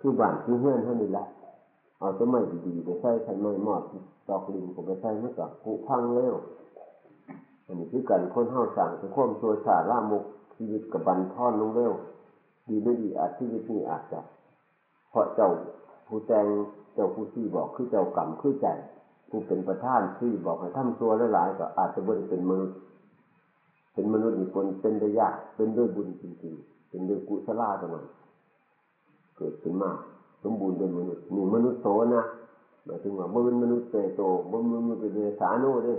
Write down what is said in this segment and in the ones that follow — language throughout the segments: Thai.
คือบ้านคือเฮือนเท่านี้ละเอาต้นไม้ดีๆไปใส่ใส่ไม้หมอดดอกลิงผมไปใส่เมื่อกับผุพังเร็วอันนี้คือกันคนเฮาสั่งคือข่มตัวสาล่ามุกชีวิตกับบันทอนลงเร็วดีไม่ดีอาจชีวิตนี้อาจจะเพราะเจ้าผู้แจงเจ้าผู้ซี่บอกคือเจ้ากรรมคือใจผู้เป็นประธานซี่บอกให้ทำตัวหลายๆก็อาจจะบ่ได้เป็นมนุษย์เป็นมนุษย์อีกคนเป็นได้ยากเป็นด้วยบุญจริงๆ เป็นด้วยกุศลาตรงนั้น เกิดขึ้นมาสมบูรณ์เป็นมนุษย์นี่มนุษย์โสนะหมายถึงว่าบ่เป็นมนุษย์เตโตบ่เป็นมนุษย์เป็นเดสาโนเด้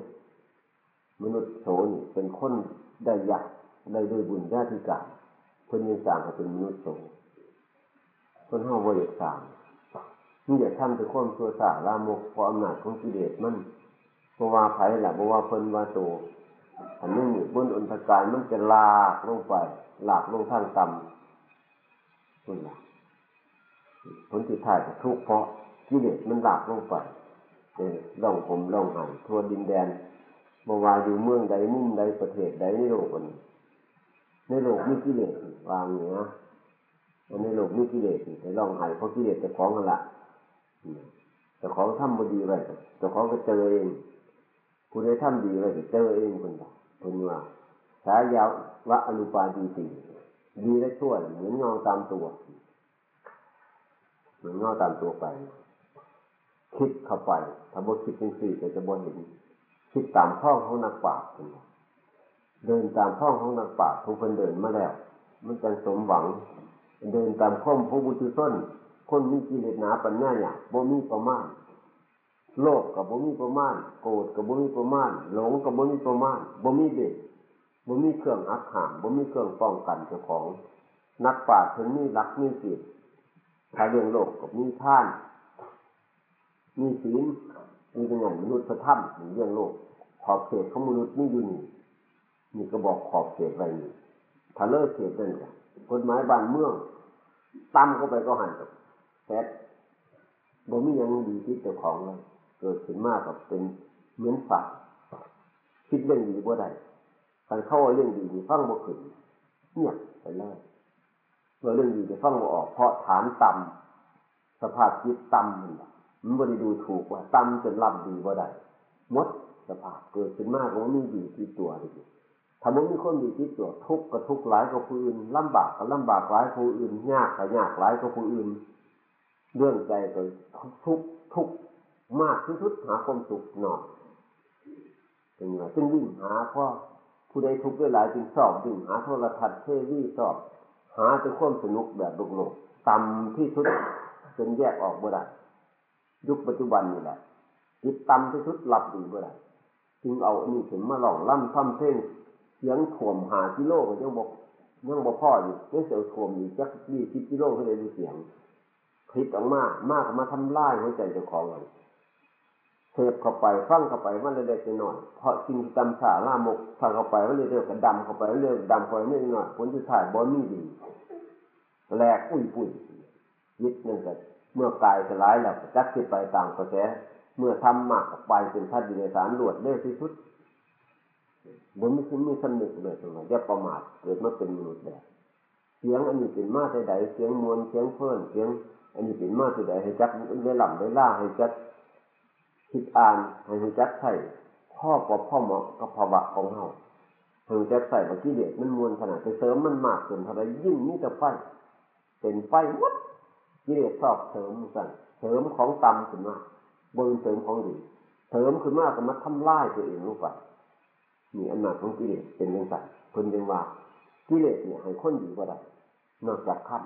มนุษย์โสนี่เป็นคนได้ยากได้ด้วยบุญญาติกรรมเพิ่นยังสร้างให้เป็นมนุษย์โสเพิ่นเฮาบ่อยสางนี่อยาทำแต่ความชั่วสาลามกเพราะอำนาจของกิเลสมันบ่ว่าไผ่แหล่ะบ่ว่าเพิ่นว่าโตอันนี้บนอุนทการมันจะลากลงไป หลากลงทางต่ำนี่ล่ะ ผลที่ท้ายก็ทุกข์เพราะกิเลสมันหลากลงไปเออล่องผมล่องหันทั่วดินแดนบ่ว่าอยู่เมืองใดมุมใดประเทศใดในโลกนี้ในโลกมีกิเลสวางเหนือในโลกมีกิเลสแต่ล่องหันเพราะกิเลสจะของกันละแต่ของทำมาดีไว้แต่ของก็เจอเองผู้ใดทำดีไว้ก็เจอเองคนละคนว่าสายยาววะอนุปาดีตีดีและชั่วเหมือนเงาตามตัว มือนงาตามตัวไป คิดเข้าไปถ้าบคิดจริงสี่ก็จะบ่เห็นคิดตามท่องของนักปราชญ์เดินตามท่องของนักปราชญ์ทุกคนเดินมาแล้ว มันจะสมหวัง เดินตามข้อมพระบุตรส้น คนมีกิเลสหนาปัญญาอย่างบ่มีประมาณโลภกับบ่มีประมาณโกรธกับบ่มีประมาณหลงกับบ่มีประมาณบ่มีเด็กบ่มีเครื่องอักขามบ่มีเครื่องป้องกันเจ้าของ นักปราชญ์ถึงมีรักมีศีล ถ้าเรื่องโลกกับมีท่าน มีศีลมีเป็นอย่างมนุษย์ธรรมเรื่องโลก ขอบเขตของมนุษย์นี่อยู่นี่นี่ก็บอกขอบเขตไว้นี่ถ้าเลิกเขตนั่นก็กฎหมายบ้านเมืองตั้มเข้าไปก็หันกับแท้บ่มียังดีที่เจ้าของเลยเกิดขึ้นมากกับเป็นเหมือนฝักคิดเรื่องดีบ่ได้การเข้าเรื่องดีนี่ฟังบ่ขึ้นเนี่ยไปเลย เมื่อเรื่องดีจะฟังออก เพราะฐานต่ำสภาพจิตต่ำมันมันบ่ได้ดูถูกว่าต่ำจนรับดีบ่ได้มดสภาพเกิดขึ้นมากว่ามีดีที่ตัวเลยถ้ามันมีคนดีที่ตัวทุกข์ก็ทุกข์หลายกว่าผู้อื่นลำบากก็ลำบากหลายกว่าผู้อื่นยากก็ยากหลายกว่าผู้อื่น เรื่องใจก็ทุกทุกมากที่สุดหาความสุขหน่อยเป็นไงจึงวิ่งหาพ่อผู้ใดทุกข์ด้วยหลายจึงสอบวิ่งหาโทรทัศน์เทวีสอบ หาแต่ความสนุกแบบโลกโลกต่ำที่สุดจนแยกออกบ่อได้ยุคปัจจุบันนี่แหละจิตต่ำที่สุดหลับดีบ่อได้จึงเอาอันนี้ถึงมาหลองล่ำทำเพลงเสียงถ่วมหากิโลก็ยังบอกยังบอกพ่ออยู่ยังเสียวถ่วมอยู่จักยี่สิบกิโลเขาเลยดูเสียงพิษออกมากมากมาทำลายหัวใจเจ้าของเลย เสพเข้าไปฟังเข้าไปมันเล็กๆน้อยเพราะสิ่งที่ตำสาล่ามกฟังเข้าไปมันเรื่อยๆกันดำเข้าไปเรื่อยดำเข้าไปนิดหน่อยผลสุดท้ายบอมีดีแหลกอุ้ยปุ้ยยึดนั่นก็เมื่อกายสลายแล้วจักที่ไปต่างกระแสเมื่อทำมากไปเป็นท่านดีในสารหลวดเร็วที่สุดบนไม่คิดไม่สนึกเลยตรงนั้นอย่าประมาทเกิดมาเป็นมนุษย์แบบเสียงอันนี้เป็นมาใดเสียงมวลเสียงเพื่อนเสียง อันนี้เป็นมาใดให้จักได้หล่ำได้ล่าให้จัก คิดอ่านให้จักใส่พ่อกับพ่อเหมาะกับภาวะของเฮาให้จักใส่ว่ากิเลสมันมวลขนาดไปเสริมมันมากจนเท่าไรยิ่งนี่จะไฟเป็นไฟวัดกิเลสชอบเสริมสั่นเสริมของต่ำขึ้นมาบนเสริมของดีเสริมขึ้นมากก็มาทำลายตัวเองลงไปมีอำนาจของกิเลสเป็นยังไงเพิ่นยังว่ากิเลสเนี่ยให้คนดีกว่าได้นอกจากท่าน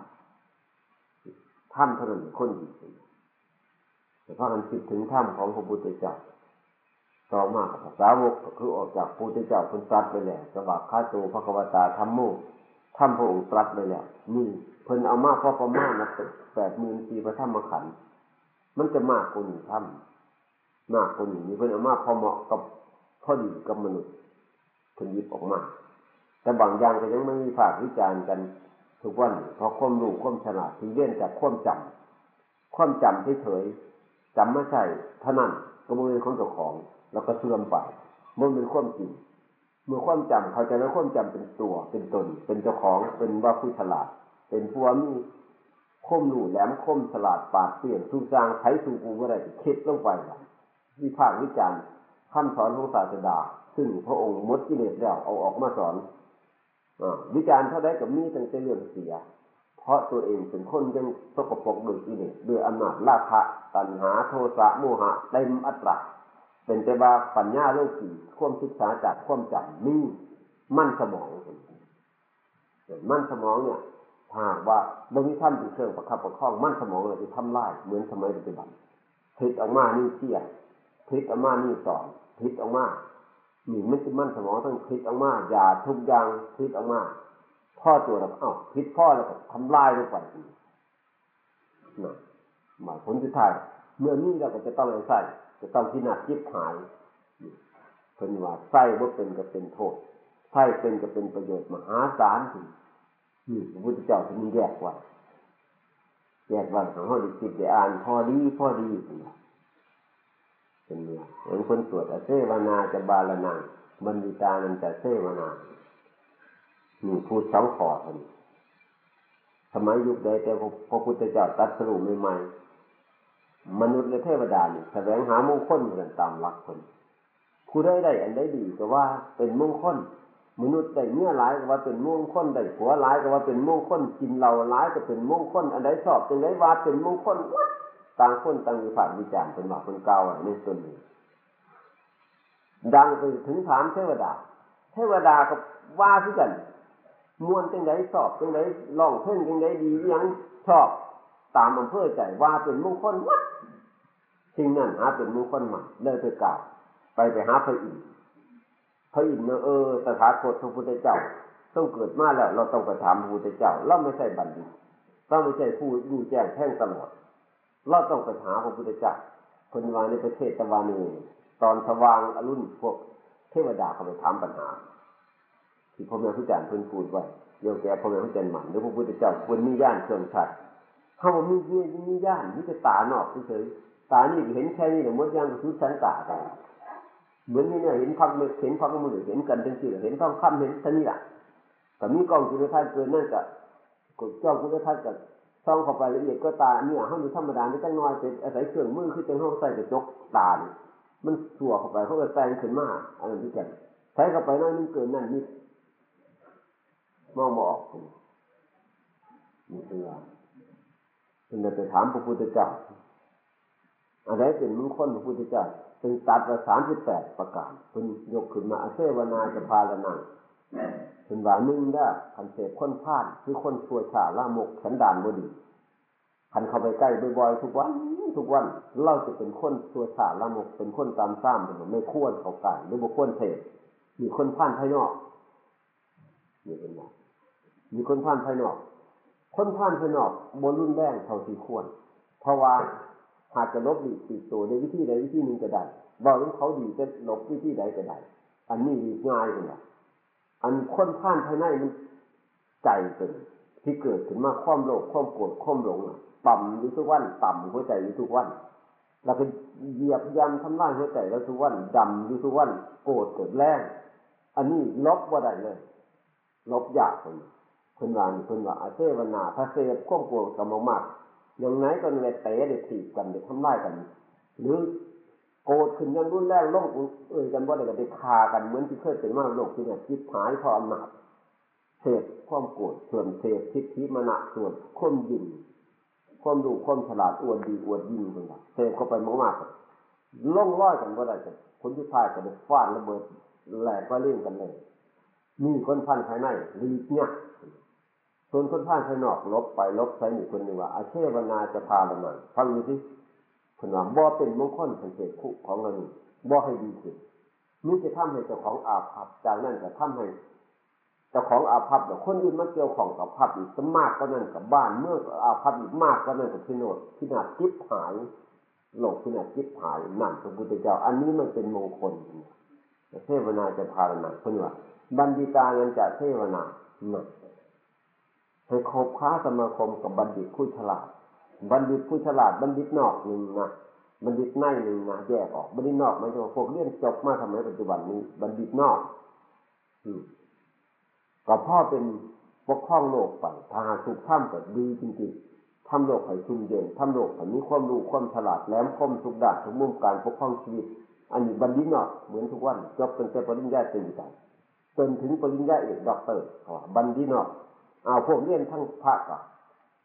ท่านเท่านั้นคนดี แต่พาะมันคิดถึงถ้ำของพระพุทธเจ้าต่อมาภาษาวกก็คือออกจากพระพุทธเจ้าคนตรัสไปแล้วสวัสดิ์ข้าโตพระกวตาธรรมโมท่านพระองค์ตรัสไปแล้วนี่เพิ่นเอามาพอประมาณนะแปดหมื่นปีพระธรรมขันธ์มันจะมากกว่าหนี้ท่ำมากกว่าหนี้มีเพิ่นเอามาพอเหมาะกับพอดีกับมนุษย์เพิ่นหยิบออกมา แต่บางอย่างก็ยังไม่มีภาควิจารณ์กันทุกวันเพราะความรู้ความฉลาดที่เลี่ยนจากความจำความจำเฉย จำไม่ใช่เท่านั้นก็มือของเจ้าของ แล้วก็เสื่อมไปมันเป็นความจริงเมื่อความจำเขาจะแล้วความจำเป็นตัวเป็นตน เป็นเจ้าของเป็นว่าผู้ฉลาด เป็นผู้มีคมหลู่แหลมคมฉลาดปาดเปลี่ยนทุกจางไถสู่กูก็ได้คิดลงไปวิพากษ์วิจารณ์คำสอนของศาสดา ซึ่งพระองค์มดกิเลสแล้วเอาออกมาสอนอวิจารณ์เท่าไดกับมีตั้งแต่เรื่องเสีย เพราะตัวเองเป็นคนยังสกปรกโดยกิเลสด้วยอำนาจราคะตัณหาโทสะโมหะเต็มอัตราเป็นแต่ว่าปัญญาโลกีความศึกษาจากความจำมีมั่นสมองมั่นสมองเนี่ยหากว่าบางทีท่านเป็นเครื่องประคับประคองมั่นสมองเลยจะทำลายเหมือนสมัยปัจจุบันพิษออกมานี่เชี่ยพิษออกมานี่สอนพิษออกมามีไม่ใช่มั่นสมองต้องพิษออกมายาทุกอย่างพิษออกมา พ่อตัวเราเอ้าพิษพ่อแล้วก็ทำลายลงไปนะหมายผลสุดท้ายเมื่อนี้เราก็จะต้องใส่จะต้องพินาศยิบหายเพิ่นว่าไส้ว่าเป็นก็เป็นโทษไส้เป็นก็เป็นประโยชน์มหาศาลถึงนี่พระพุทธเจ้าท่านแยกไว้แยกไว้ของห้อดิจิตได้อ่านพอดีพอดีเป็นเป็นเนี่ยเหมือนคนสวดอเซวนาจะบาลนาบันดิตานันจะเซวนา นี่พูดสองขอท่านสมัยยุคใดแต่พระพุทธเจ้าตัดสรุปใหม่ๆมนุษย์และเทวดานี่แสวงหามงคลเหมือนตามหลักคนผู้ได้ได้อันได้ดีก็ว่าเป็นมงคลมนุษย์ได้เมื่อหลายก็ว่าเป็นมงคลได้ผัวหลายก็ว่าเป็นมงคลกินเหล้าหลายก็เป็นมงคลอันใดชอบจังไดว่าเป็นมงคลวัดต่างคนต่างวิพากษ์วิจารณ์เป็นว่าเป็นเก่าในส่วนนี้ดังไปถึงถามเทวดา เทวดาก็ว่าที่กัน มวนจังไดชอบจังไดร้องเพลงจังไดดียังชอบตามอำเภอใจว่าเป็นมงคลวัดสิ่งนั้นหาเป็นมงคลใหม่เลยไปกล่าวไปไปหาพระอินทร์พระอินทร์เออตถาคตพระพุทธเจ้าต้องเกิดมาแล้ว เราต้องไปถามพระพุทธเจ้า เราไม่ใช่บัณฑิตเราไม่ใช่ผู้ดูแจ้งแท่งตลอด เราต้องไปหาพระพุทธเจ้าคนวาในประเทศตะวันนีตอนสว่างอรุณพวกเทวดาเขาไปถามปัญหา ที่พ่อแม่ผู้จารย์เพิ่นพูดไว้โยแกพ่อแม่ผู้จารย์หมันหรือพระพุทธเจ้าควรมีญาณเครื่องชัดเขาบอกมีมีมีญาณมีแต่ตานอกเฉยตานี่เห็นแค่นี้แต่มดยังคือสันตาไปเหมือนนี่เนี่ยเห็นพักมือเห็นพักมือเห็นกันจังสี่เห็นต้องคำเห็นท่านี้แหละแต่มีกล้องจุลทรรศน์เกินนั่นกับกดจ้องจุลทรรศน์กับซ่องเข้าไปละเอียดก็ตาเนี่ยห้องอยู่ธรรมดาไม่ต้องน้อยเป็นอาศัยเครื่องมือคือจังห้องใส่กระจกตามันสัวเข้าไปเขาก็แซงขึ้นมาอันนั้นที่กันใช้เข้าไปน้อยนึงเกินนั่นนี่ มองมาออกนี่คือว่าเป็นไปถามพระพุทธเจ้าอะไรเป็นมงคลพระพุทธเจ้าจึงตัดว่าสามสิบแปดประการเป็นยกขึ้นมาอาเซวนาจะพาละนังเป็นว่าหนึ่งได้คันเสพคนพลาดคือคนชั่วชาละมกฉันดานบดีคันเข้าไปใกล้บ่อยๆทุกวัน ทุกวัน เราจะเป็นคนชั่วชาละมกเป็นคนตามซ้ำเป็นไม่ควรเข้าใกล้หรือบุคคลเสพมีคนพลาดภายนอกนี่เป็นไง มีคนพลาดภายนอก คนพลาดภายนอกบนรุ่นแรงเท่าที่ควร เพราะว่าหากจะลบหลีกติดตัวในวิธีใดวิธีหนึ่งก็ได้บอกว่าเขาดีจะลบวิธีใดก็ได้ อันนี้ดีง่ายเลยอันคนผ่านภายในมันใจเป็นที่เกิดขึ้นมาความโลภความโกรธความหลงต่ำอยู่ทุกวันต่ำหัวใจอยู่ทุกวันเราก็เหยียบยันทำลายหัวใจแล้วทุกวันดำอยู่ทุกวันโกรธเกิดแรงอันนี้ลบว่าได้เลย ลบยากคน คนวานคนว่าอาเซวนาพระเสพควบกวงกำมมากอย่างไหนก็เลยเตะเด็ดถีบกันเด็ดทำลายกัน หรือโกรธขึ้นยังรุนแรงโลกเอ่ยกันว่าเด็กเด็กคากันเหมือนที่เคยเป็นมาโลกที่เนี่ยคิดหายพออำนาจเสพความโกรธส่วนเสพทิฏฐิมณะส่วนข่มยิงความดูความฉลาดอวดดีอวดยิ่งเป็นว่าเสพเข้าไปมากๆล่องร้อยกันว่าได้กันคนที่พายกันฟาดระเบิดแหลกก็เล่นกันเลยมีคนพันภายในรีเนี่ย ส่วนคนท่านภายนอกลบไปลบใช้หนึ่งคนหนึ่งว่าอาเชวนาจะพาละมันฟังดูสิคนว่าบ่เป็นมงคลสังเกตคู่ของเราบ่ให้ดีขึ้นนี่จะทำให้เจ้าของอาภัพจากนั้นจะทำให้เจ้าของอาภัพแต่คนอื่นมาเกี่ยวของกับภัพอีกมากก็นั่นกับบ้านเมื่ออาภัพอีกมากก็นั่นกับพิโนดพินาจิบหายหลงพินาจิบหายนั่นพระพุทธเจ้า อันนี้มันเป็นมงคลเทวนาจะพาละมันคนว่าบัณฑิตานันจะเทวนานั่น ให้คบค้าสมาคมกับบัณฑิตผู้ฉลาด บัณฑิตผู้ฉลาดบัณฑิตนอกหนึ่งนะบัณฑิตในหนึ่งนะแยกออกบัณฑิตนอกไม่ใช่พวกเรียนจบมาทำไมปัจจุบันนี้ บัณฑิตนอกก็พ่อเป็นปกครองโลกไปถ้าถูกท่ามก็ดีจริงๆทำโลกให้ชุ่มเย็นทำโลกให้มีความรู้ความฉลาดแหลมคมทุกด้านทุกมุมการปกครองชีวิต อันนี้บัณฑิตนาะเหมือนทุกวันจบตั้งแต่ปริญญาตรีไปจนถึงปริญญาเอกด็อกเตอร์บัณฑิตนาะ เอาพวกเรียนทั้งภาคอะ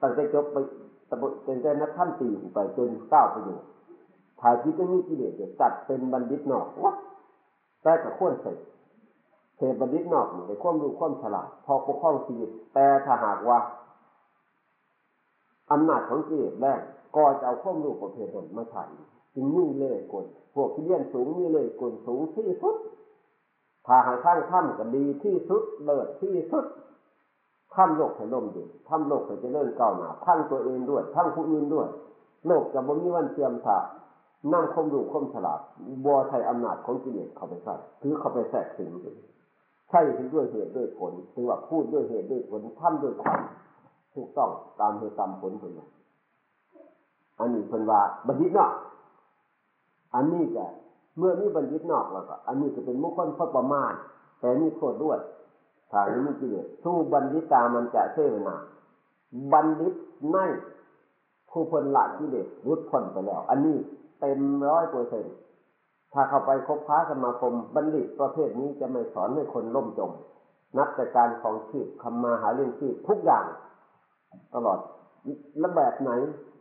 ตั้งแต่จบไปตั้งแต่นักท่านตีไปจนเก้าไปอยู่ถ้าคิดจะมีกิเลสจะจัดเป็นบัณฑิตนอกวัดแต่กับข้นใส่เทบัณฑิตนอกในความรู้ความฉลาดพอปกครองชีวิตแต่ถ้าหากว่าอำนาจของกิเลสแรกก็จะเอาความรู้ประเภทนั้นมาใช้จึงมีเล่กลพวกที่เรียนสูงมีเล่กลสูงที่สุดถ้าหาสร้างถ้ำก็ดีที่สุดเลิศที่สุด ทำโลกให้ล่มเย็นทำโลกให้เจริญก้าวหน้าทั้งตัวเองด้วย ทั้งผู้อื่นด้วย โลกจะบ่มีวันเทียมถานั่งคมดูคมฉลาดบัวใช้อำนาจของกิเลสเข้าไปใส่ถือเข้าไปแทรกสิงใช่ถึงด้วยเหตุด้วยผลถือว่าพูดด้วยเหตุด้วยผลทำด้วยความถูกต้องตามเหตุตามผลผลอันนี้เป็นว่าบัณฑิตนอก อันนี้แกเมื่อมีบัณฑิตนอกแล้วก็ อันนี้จะเป็นมุขคนพระประมาณแต่มีโทษด้วย ถ้าไม่มีกิเลสสู้บัณฑิตามันจะเสวนาบัณฑิตในผู้พ้นละกิเลสรุดพ้นไปแล้ว อันนี้เต็มร้อยเปอร์เซ็นถ้าเข้าไปคบค้าสมาคมบัณฑิตประเภทนี้จะไม่สอนให้คนล่มจม นับแต่การของชีพคำมาหาเรื่องชีพทุกอย่าง ตลอดและแบบไหน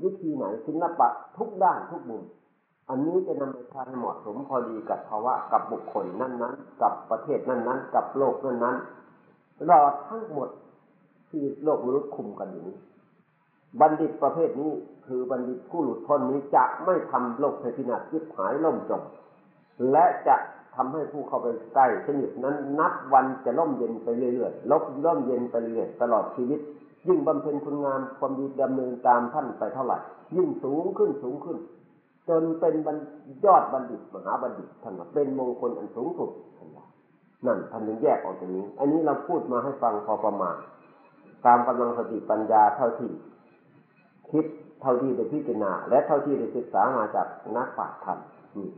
วิธีไหนศิลปะทุกด้านทุกมุมอันนี้จะนำไปใช้เหมาะสมพอดีกับภาวะกับบุคคลนั้นๆ กับประเทศนั้นๆ กับโลกนั้นๆ ตลอดทั้งหมดที่โลกมนุษย์คุมกันอยู่นี้บัณฑิตประเภทนี้คือบัณฑิตผู้หลุดพ้นนี้จะไม่ทำโลกให้พินาศยิบหายล่มจม และจะทำให้ผู้เข้าไปใกล้สนิทนั้นนับวันจะล่มเย็นไปเรื่อยๆลบล่มเย็นไปเรื่อยตลอดชีวิต ยิ่งบำเพ็ญคุณงามความดีดำเนินตามท่านไปเท่าไหร่ยิ่งสูงขึ้นสูงขึ้น จนเป็นบรรยอดบัณฑิตมหาบัณฑิตท่านเป็นมงคลอันสูงสุด นั่นท่านถึงแยกออกตรงนี้ อันนี้เราพูดมาให้ฟังพอประมาณ ตามกำลังสติปัญญาเท่าที่คิดเท่าที่ได้พิจารณา และเท่าที่ได้ศึกษามาจากนักปราชญ์ท่าน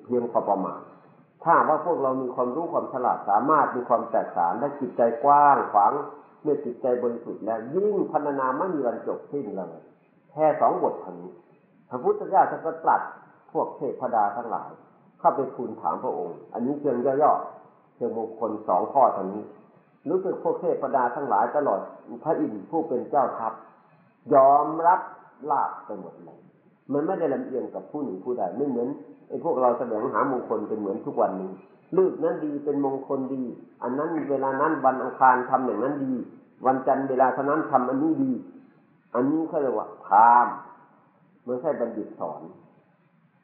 เพียงพอประมาณ ถ้าว่าพวกเรามีความรู้ความฉลาดสามารถมีความแตกสารและจิตใจกว้างขวางเมื่อจิตใจบริสุทธิ์แล้วยิ่งพัฒนาไม่มีวันจบสิ้นเลยแค่สองบทเท่านี้พระพุทธเจ้าจะก็ตรัสพวกเทพดาทั้งหลาย เข้าไปทูลถามพระองค์ อันนี้เพียงย่อๆ เพียงมงคลสองข้อเท่านี้ รู้สึกพวกเทพดาทั้งหลายตลอดพระอินทร์ผู้เป็นเจ้าทัพ ยอมรับลาบไปหมดเลยมันไม่ได้ลำเอียงกับผู้หนึ่งผู้ใดไม่เหมือนไอ้พวกเราแสวงหามงคลเป็นเหมือนทุกวันนี้ลูกนั้นดีเป็นมงคลดี อันนั้นเวลานั้นวันอังคารทำอย่างนั้นดี วันจันทร์เวลาเท่านั้นทำอันนี้ดี อันนี้เขาเรียกว่าพามไม่ใช่บัณฑิตสอน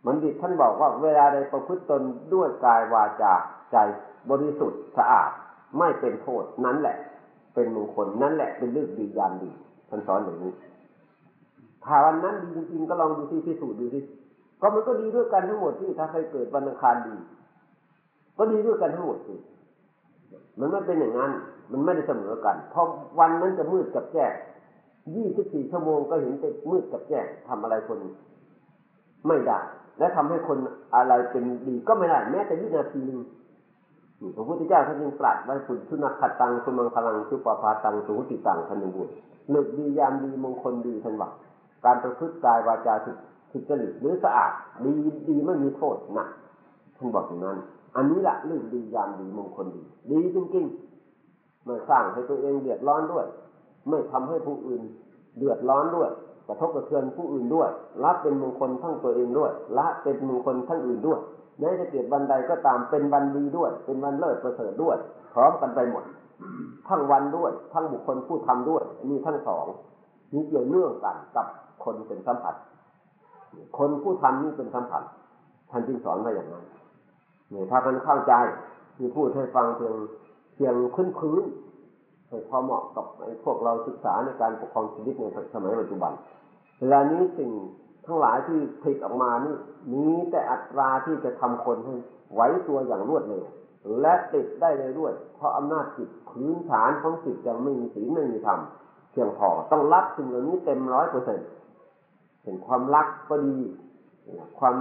บัณฑิตท่านบอกว่าเวลาใดประพฤติตนด้วยกายวาจาใจบริสุทธิ์สะอาดไม่เป็นโทษนั้นแหละ เป็นมงคลนั่นแหละเป็นเรื่องดียามดีท่านสอนอย่างนี้ถ้าวันนั้นดีจริงๆก็ลองดูที่พิสูจน์ดูสิก็มันก็ดีด้วยกันทั้งหมดที่ถ้าใครเกิดวันอังคารดี ก็ดีด้วยกันทั้งหมดสิมันไม่เป็นอย่างนั้น มันไม่ได้เสมอกัน เพราะวันนั้นจะมืดกับแจ้งยี่สิบสี่ชั่วโมงก็เห็นเป็นมืดกับแจ้งทำอะไรคนไม่ได้ และทำให้คนอะไรเป็นดีก็ไม่ได้แม้แต่วินาทีนึงพระพุทธเจ้าท่านยังตรัสไว้คุณชุนักขัดตังสุมังพลังชุปปาตังสูติตังทันยังบุญเลือกดียามดีมงคลดีทันว่าการประพฤติกายวาจาสุจริตหรือสะอาดดีดีไม่มีโทษนะท่านบอกอย่างนั้น อันนี้แหละเรื่องดียามดีมงคลดี ดีจริงๆไม่สร้างให้ตัวเองเดือดร้อนด้วย ไม่ทำให้ผู้อื่นเดือดร้อนด้วย กระทบกระเทือนผู้อื่นด้วยละเป็นมงคลทั้งตัวเองด้วยละเป็นมงคลทั้งอื่นด้วยแม้จะเกิดวันใดก็ตามเป็นวันดีด้วย เป็นวันเลิศประเสริฐด้วย พร้อมกันไปหมด ทั้งวันด้วย ทั้งบุคคลผู้ทำด้วยมีทั้งสองมีเกี่ยวเนื่องกันกับคนเป็นสัมผัส คนผู้ทำนี่เป็นสัมผัสท่านจึงสอนไว้อย่างนั้นเนี่ยถ้ามันเข้าใจมีพูดให้ฟังเพียงเพียงพื้นพื้น ให้พอเหมาะกับพวกเราศึกษาในการปกครองชีวิตในสมัยปัจจุบัน เวลานี้สิ่งทั้งหลายที่ผลิตออกมานี่มีแต่อัตราที่จะทำคนให้ไหวตัวอย่างรวดเร็วและติดได้เลยด้วย เพราะอำนาจจิตพื้นฐานของจิตยังไม่มีศีลไม่มีธรรมเพียงพอต้องรับสิ่งเหล่านี้เต็มร้อยเปอร์เซ็นต์เห็นความรักก็ดี ความ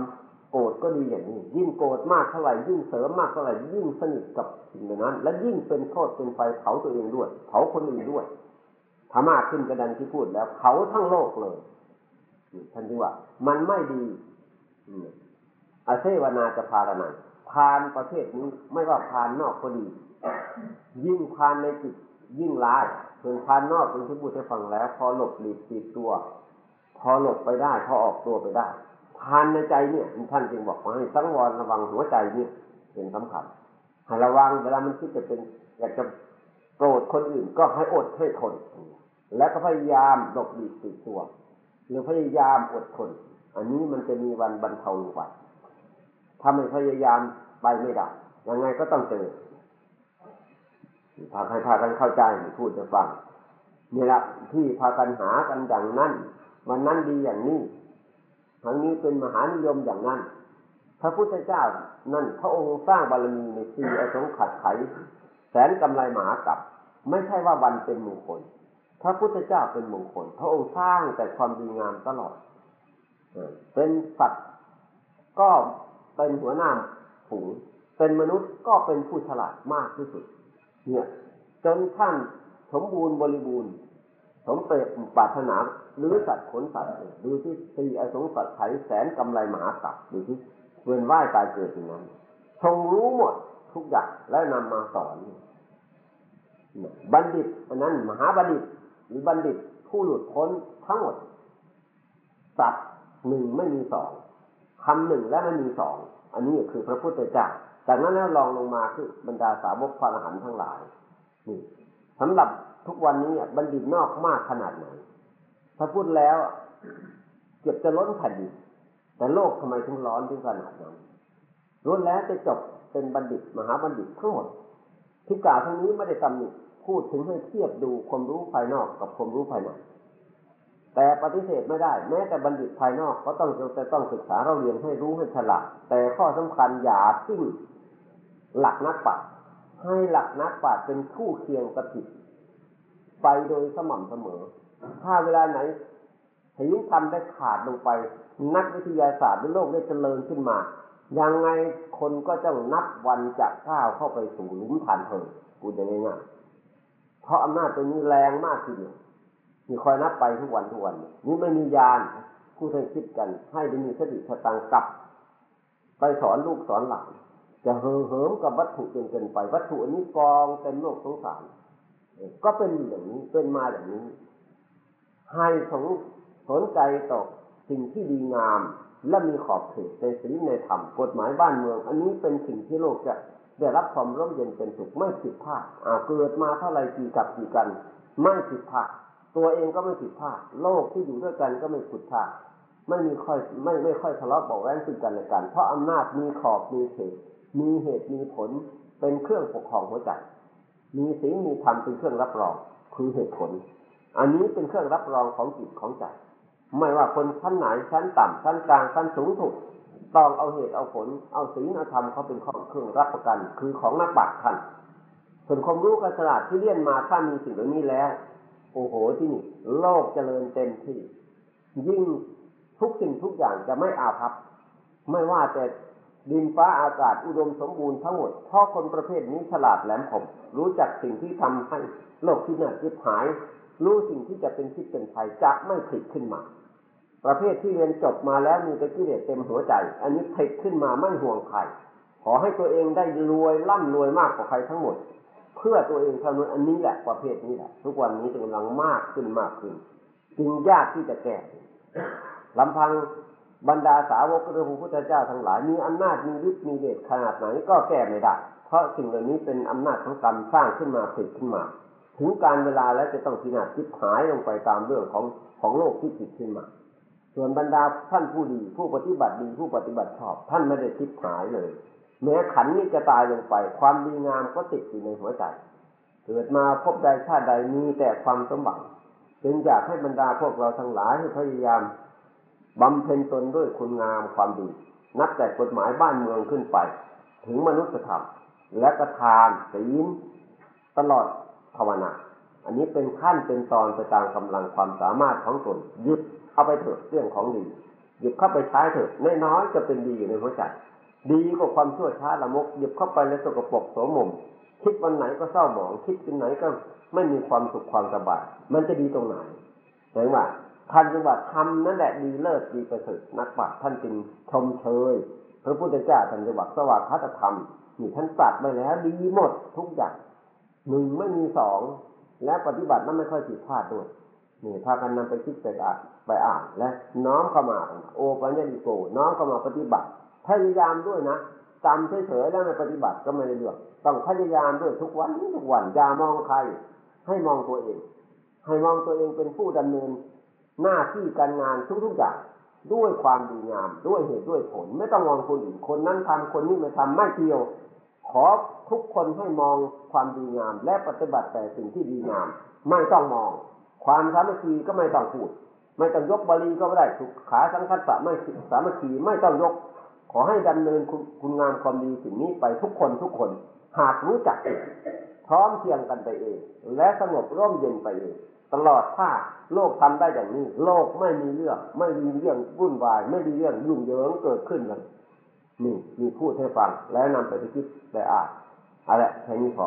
โกรธก็ดีอย่างนี้ ยิ่งโกรธมากเท่าไหร่ยิ่งเสริมมากเท่าไหร่ยิ่งสนิทกับสิ่งนั้น และยิ่งเป็นโทษเป็นไฟเผาตัวเองด้วย เผาคนอื่นด้วยถ้ามากขึ้นกระดันที่พูดแล้วเผาทั้งโลกเลยท่านจึงว่า มันไม่ดีอาเซวนาจะพาระนันพานประเภทนี้ไม่ว่าพานนอกก็ดี ยิ่งพานในจิตยิ่งร้ายส่วนพานนอกเป็นที่พูดให้ฟังแล้ว พอหลบหลีกติดตัว พอหลบไปได้ พอออกตัวไปได้ พานในใจเนี่ยท่านจึงบอกว่าให้สังวรระวังหัวใจเนี่ยเป็นสำคัญให้ระวังเวลามันคิดจะเป็นอยากจะโกรธคนอื่นก็ให้อดให้ทน แล้วก็พยายามหลบหลีกติดตัว หรือพยายามอดทน อันนี้มันจะมีวันบรรเทาลงไปถ้าไม่พยายามไปไม่ได้ยังไงก็ต้องเจอพาใครพากันเข้าใจพูดจะฟังนี่แหละที่พากันหากันอย่างนั้นวันนั้นดีอย่างนี้ ทางนี้เป็นมหานิยมอย่างนั้น พระพุทธเจ้านั่นพระองค์สร้างบารมีในสี่อสงขัดไข แสนกำไรมหากับ ไม่ใช่ว่าวันเป็นมงคล พระพุทธเจ้าเป็นมงคล พระองค์สร้างแต่ความดีงามตลอด เป็นสัตว์ก็เป็นหัวหน้าฝูง เป็นมนุษย์ก็เป็นผู้ฉลาดมากที่สุด เนี่ยจนท่านสมบูรณ์บริบูรณ์ สมเปรตปรารถนาหรือสัตว์ขนสัตว์ดูที่ตีอสงสัตไถแสนกำไรมหาศักดิ์ดูที่เวียนว่ายตายเกิดอย่างนั้นทรงรู้หมดทุกอย่างแล้วนำมาสอน บัณฑิตอันนั้นมหาบัณฑิตหรือบัณฑิตผู้หลุดพ้นทั้งหมดสัตว์หนึ่งไม่มีสองคำหนึ่งและไม่มีสองอันนี้คือพระพุทธเจ้าจากนั้นแล้วลองลงมาคือบรรดาสาวกพระอรหันต์ทั้งหลายนี่สำหรับ ทุกวันนี้บัณฑิตนอกมากขนาดไหน ถ้าพูดแล้วเก็บจะล้นแผ่นดินแต่โลกทำไมถึงร้อนถึงขนาดนั้นล้วนแล้วจะจบเป็นบัณฑิตมหาบัณฑิตทั้งหมดที่กล่าวทั้งนี้ไม่ได้ตำหนิพูดถึงให้เทียบดูความรู้ภายนอกกับความรู้ภายในแต่ปฏิเสธไม่ได้ แม้แต่บัณฑิตภายนอกก็ต้องจะต้องศึกษาเราเรียนให้รู้ให้ฉลาดแต่ข้อสำคัญอย่าทิ้งหลักนักปราชญ์ให้หลักนักปราชญ์เป็นคู่เคียงกับจิต ไปโดยสม่ำเสมอ ถ้าเวลาไหนหินทำได้ขาดลงไป นักวิทยาศาสตร์ในโลกได้เจริญขึ้นมายังไงคนก็จะนับวันจะก้าวเข้าไปสู่หลุมฐานเพลิงกูจะง่ายๆเพราะอำนาจตัวนี้แรงมากทีเดียวมีคอยนับไปทุกวันทุกวัน นี่ไม่มียานผู้ท่านคิดกัน ให้ได้มีสติสตังกลับ ไปสอนลูกสอนหลานจะเหิมกับวัตถุจนเกินไป วัตถุอันนี้กองเต็มโลกสงสาร ก็เป็นอย่างนี้เป็นมาอย่างนี้ ให้สงสนใจต่อสิ่งที่ดีงาม และมีขอบเขตในศีลในธรรมกฎหมายบ้านเมือง อันนี้เป็นสิ่งที่โลกจะได้รับความร่มเย็นเป็นสุขไม่ผิดพลาดเกิดมาเท่าไรกี่กับกี่กัน ไม่ผิดพลาดตัวเองก็ไม่ผิดพลาดโลกที่อยู่ด้วยกันก็ไม่ผิดพลาดไม่มีค่อยไม่ไม่ค่อยทะเลาะเบาแว้งซึ่งกันและกัน เพราะอำนาจมีขอบมีเขตมีเหตุมีผลเป็นเครื่องปกครองหัวใจ มีสิ่งมีธรรมเป็นเครื่องรับรอง คือเหตุผล อันนี้เป็นเครื่องรับรองของจิตของใจ ไม่ว่าคนชั้นไหนชั้นต่ำชั้นกลางชั้นสูงสุดต้องเอาเหตุเอาผล เอาศีลเอาธรรมเขาเป็นของเครื่องรับประกัน คือของนักบัตรท่านส่วนความรู้กระสลาดที่เลี่ยนมาถ้ามีสิ่งเหล่านี้แล้ว โอ้โหที่นี่ โลกเจริญเต็มที่ ยิ่งทุกสิ่งทุกอย่างจะไม่อาภัพไม่ว่าแต่ ดินฟ้าอากาศอุดมสมบูรณ์ทั้งหมด เพราะคนประเภทนี้ฉลาดแหลมคมรู้จักสิ่งที่ทำให้โลกที่น่าคิดหาย รู้สิ่งที่จะเป็นคิดเป็นภัยจะไม่ผลิตขึ้นมา ประเภทที่เรียนจบมาแล้วมีตะกี้เด็เต็มหัวใจ อันนี้ผลิตขึ้นมาไม่ห่วงใครขอให้ตัวเองได้รวยร่ำรวยมากกว่าใครทั้งหมด เพื่อตัวเองเท่านั้นอันนี้แหละประเภทนี้แหละ ทุกวันนี้กำลังมากขึ้นมากขึ้น จึงยากที่จะแก้ลำพัง บรรดาสาวกพระพุทธเจ้าทั้งหลาย มีอำนาจมีฤทธิ์มีเดชขนาดไหนก็แก้ไม่ได้ เพราะสิ่งเหล่านี้เป็นอำนาจของกรรมสร้างขึ้นมาผลิตขึ้นมา ถึงการเวลาแล้วจะต้องพินาศทิพหายลงไปตามเรื่องของของโลกที่ผิดขึ้นมา ส่วนบรรดาท่านผู้ดีผู้ปฏิบัติดีผู้ปฏิบัติชอบ ท่านไม่ได้ทิพหายเลย แม้ขันนี้จะตายลงไป ความดีงามก็ติดอยู่ในหัวใจเกิดมาพบใดชาติใดมีแต่ความสมบัติจึงอยากให้บรรดาพวกเราทั้งหลายให้พยายาม บำเพ็ญตนด้วยคุณงามความดี นับแต่กฎหมายบ้านเมืองขึ้นไป ถึงมนุษยธรรม และกระทานศีลตลอดภาวนา อันนี้เป็นขั้นเป็นตอนไปตามกำลังความสามารถของตนยึดเอาไปเถิดเรื่องของดีหยิบเข้าไปใช้เถิดน้อยๆจะเป็นดีอยู่ในหัวใจดีกว่าความชั่วช้าละมกหยิบเข้าไปแล้วสกปรกโสมม คิดวันไหนก็เศร้าหมอง คิดวันไหนก็ไม่มีความสุขความสบายมันจะดีตรงไหนเห็นว่า ท่านจึงว่าทำนั่นแหละดีเลิศดีประเสริฐนักปราชญ์ท่านจึงชมเชยพระพุทธเจ้าท่านจะบอกสวัสดิธรรมนี่ท่านตัดไปแล้วดีหมดทุกอย่างหนึ่งไม่มีสองและปฏิบัตินั้นไม่ค่อยผิดพลาดด้วยนี่พากันนำไปคิดไปอ่านไปอ่านและน้อมเข้ามาโอปัญญาดิโกน้อมเข้ามาปฏิบัติพยายามด้วยนะจำเฉยๆแล้วไม่ปฏิบัติก็ไม่ได้เรื่องต้องพยายามด้วยทุกวันทุกวันอย่ามองใคร ให้มองตัวเอง ให้มองตัวเองเป็นผู้ดำเนิน หน้าที่การงานทุกๆอย่างด้วยความดีงามด้วยเหตุด้วยผล ไม่ต้องมองคนอื่นคนนั้นทำคนนี้ไม่ทำไม่เกี่ยว ขอทุกคนให้มองความดีงาม และปฏิบัติแต่สิ่งที่ดีงาม ไม่ต้องมอง ความสามัคคีก็ไม่ต้องพูด ไม่ต้องยกบาลีก็ไม่ได้สุขาสังคัสสะไม่สามัคคีไม่ต้องยก ขอให้ดำเนินคุณคุณงามความดีสิ่งนี้ไปทุกคนทุกคน หากรู้จักพร้อมเพียงกันไปเอง และสงบร่มเย็นไปเอง ตลอดถ้าโลกทำได้อย่างนี้ โลกไม่มีเรื่อง ไม่มีเรื่องวุ่นวาย ไม่มีเรื่องยุ่งเหยิงเกิดขึ้นกันนี่มีพูดให้ฟังแล้วนำไปคิดไปอ่านอะไรแค่นี้พอ